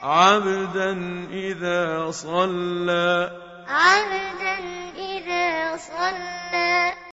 عبدا إذا صلى. عبدا إذا صلى.